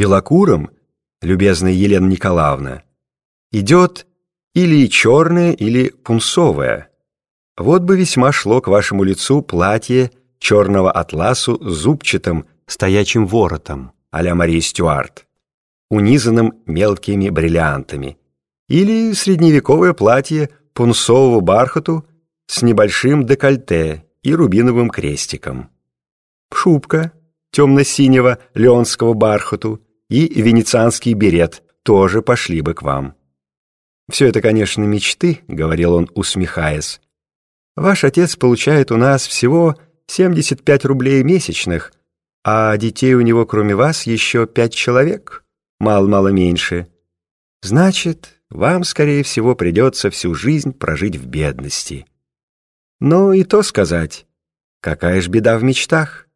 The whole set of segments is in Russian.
белокурым, любезная Елена Николаевна, идет или черное, или пунцовое. Вот бы весьма шло к вашему лицу платье черного атласу с зубчатым стоячим воротом а-ля Мария Стюарт, унизанным мелкими бриллиантами, или средневековое платье пунцового бархату с небольшим декольте и рубиновым крестиком. Шубка темно-синего леонского бархату и венецианский берет тоже пошли бы к вам. «Все это, конечно, мечты», — говорил он, усмехаясь. «Ваш отец получает у нас всего 75 рублей месячных, а детей у него, кроме вас, еще пять человек, мало-мало меньше. Значит, вам, скорее всего, придется всю жизнь прожить в бедности. Но и то сказать, какая ж беда в мечтах.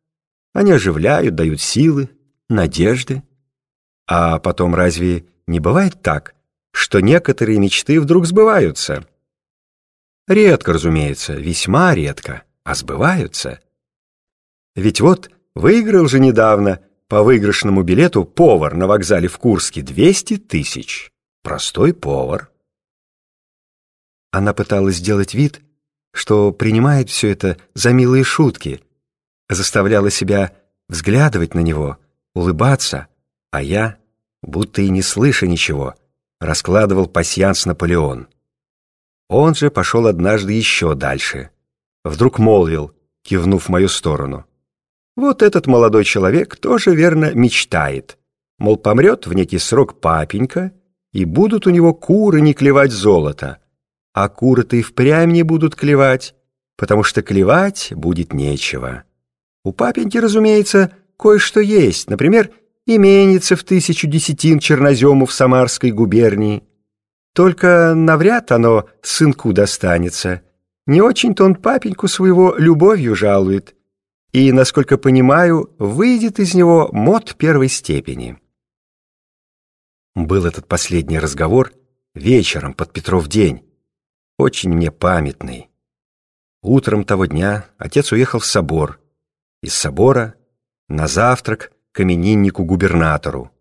Они оживляют, дают силы, надежды. А потом разве не бывает так, что некоторые мечты вдруг сбываются? Редко, разумеется, весьма редко, а сбываются. Ведь вот выиграл же недавно по выигрышному билету повар на вокзале в Курске 200 тысяч. Простой повар. Она пыталась сделать вид, что принимает все это за милые шутки, заставляла себя взглядывать на него, улыбаться, а я, будто и не слыша ничего, раскладывал пасьянс Наполеон. Он же пошел однажды еще дальше. Вдруг молвил, кивнув в мою сторону. Вот этот молодой человек тоже верно мечтает. Мол, помрет в некий срок папенька, и будут у него куры не клевать золото. А куры-то и впрямь не будут клевать, потому что клевать будет нечего. У папеньки, разумеется, кое-что есть, например, именица в тысячу десятин чернозему в Самарской губернии. Только навряд оно сынку достанется. Не очень-то он папеньку своего любовью жалует. И, насколько понимаю, выйдет из него мод первой степени. Был этот последний разговор вечером под Петров день, очень мне памятный. Утром того дня отец уехал в собор, из собора на завтрак к имениннику-губернатору.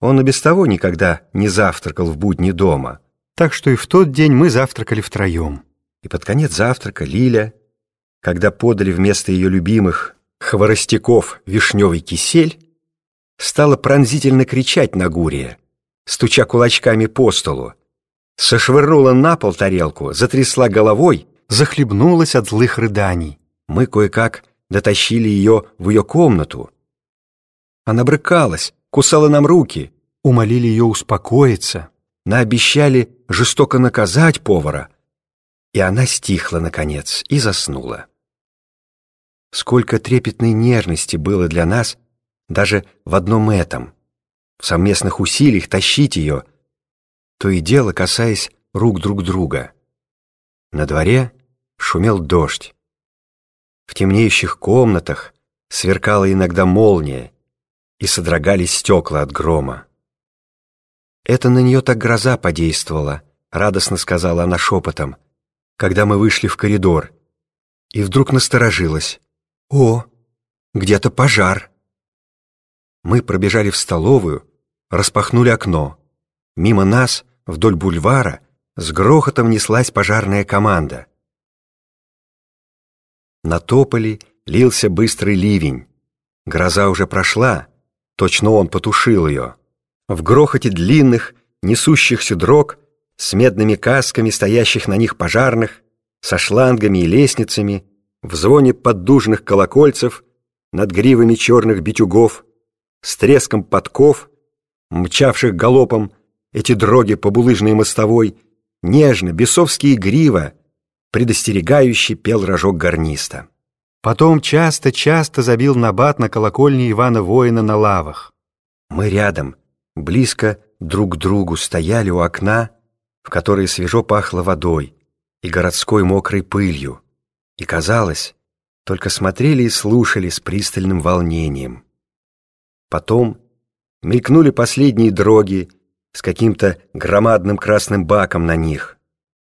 Он и без того никогда не завтракал в будни дома, так что и в тот день мы завтракали втроем. И под конец завтрака Лиля, когда подали вместо ее любимых хворостяков вишневый кисель, стала пронзительно кричать на Гурия, стуча кулачками по столу. Сошвырнула на пол тарелку, затрясла головой, захлебнулась от злых рыданий. Мы кое-как дотащили ее в ее комнату. Она брыкалась, кусала нам руки, умолили ее успокоиться, наобещали жестоко наказать повара. И она стихла, наконец, и заснула. Сколько трепетной нежности было для нас даже в одном этом — в совместных усилиях тащить ее, то и дело касаясь рук друг друга. На дворе шумел дождь. В темнеющих комнатах сверкала иногда молния, и содрогались стекла от грома. «Это на нее так гроза подействовала», — радостно сказала она шепотом, когда мы вышли в коридор, и вдруг насторожилась. «О, где-то пожар!» Мы пробежали в столовую, распахнули окно. Мимо нас, вдоль бульвара, с грохотом неслась пожарная команда. На тополе лился быстрый ливень. Гроза уже прошла, точно он потушил ее. В грохоте длинных, несущихся дрог, с медными касками стоящих на них пожарных, со шлангами и лестницами, в звоне поддужных колокольцев, над гривами черных битюгов, с треском подков, мчавших галопом эти дроги по булыжной мостовой, нежно, бесовские грива, предостерегающий пел рожок гарниста. Потом часто-часто забил набат на колокольне Ивана Воина на лавах. Мы рядом, близко друг к другу стояли у окна, в которое свежо пахло водой и городской мокрой пылью, и, казалось, только смотрели и слушали с пристальным волнением. Потом мелькнули последние дроги с каким-то громадным красным баком на них.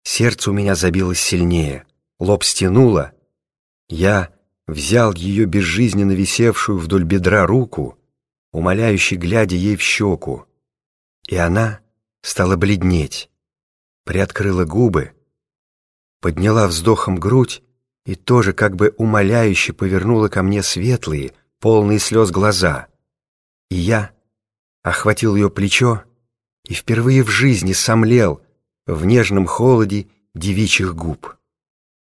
Сердце у меня забилось сильнее, лоб стянуло. Я взял ее безжизненно висевшую вдоль бедра руку умоляюще глядя ей в щеку. И она стала бледнеть, приоткрыла губы, подняла вздохом грудь и тоже как бы умоляюще повернула ко мне светлые, полные слез глаза. И я охватил ее плечо и впервые в жизни сомлел в нежном холоде девичьих губ.